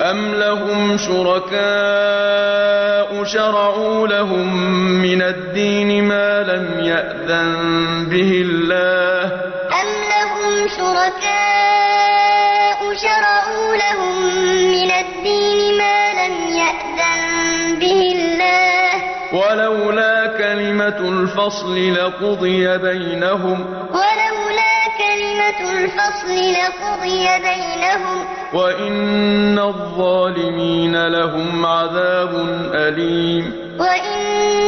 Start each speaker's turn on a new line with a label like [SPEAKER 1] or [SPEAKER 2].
[SPEAKER 1] أَمْ لَهُمْ شُرَكَاءُ شَرَعُوا لَهُم مِّنَ الدِّينِ مَا لَمْ يَأْذَن بِهِ اللَّهُ ۚ
[SPEAKER 2] أَمْ لَهُمْ شُرَكَاءُ شَرَعُوا لَهُم مِّنَ الدِّينِ مَا لَمْ يَأْذَن بِهِ اللَّهُ ۚ
[SPEAKER 1] وَلَوْلَا كَلِمَةُ الْفَصْلِ لَقُضِيَ بَيْنَهُمْ ۗ
[SPEAKER 2] وَلَوْلَا كَلِمَةُ الْفَصْلِ لَقُضِيَ بَيْنَهُمْ ۗ
[SPEAKER 1] وَإِنَّ الظَّالِمِينَ لَهُمْ عَذَابٌ أَلِيمٌ.
[SPEAKER 2] وَإِنَّ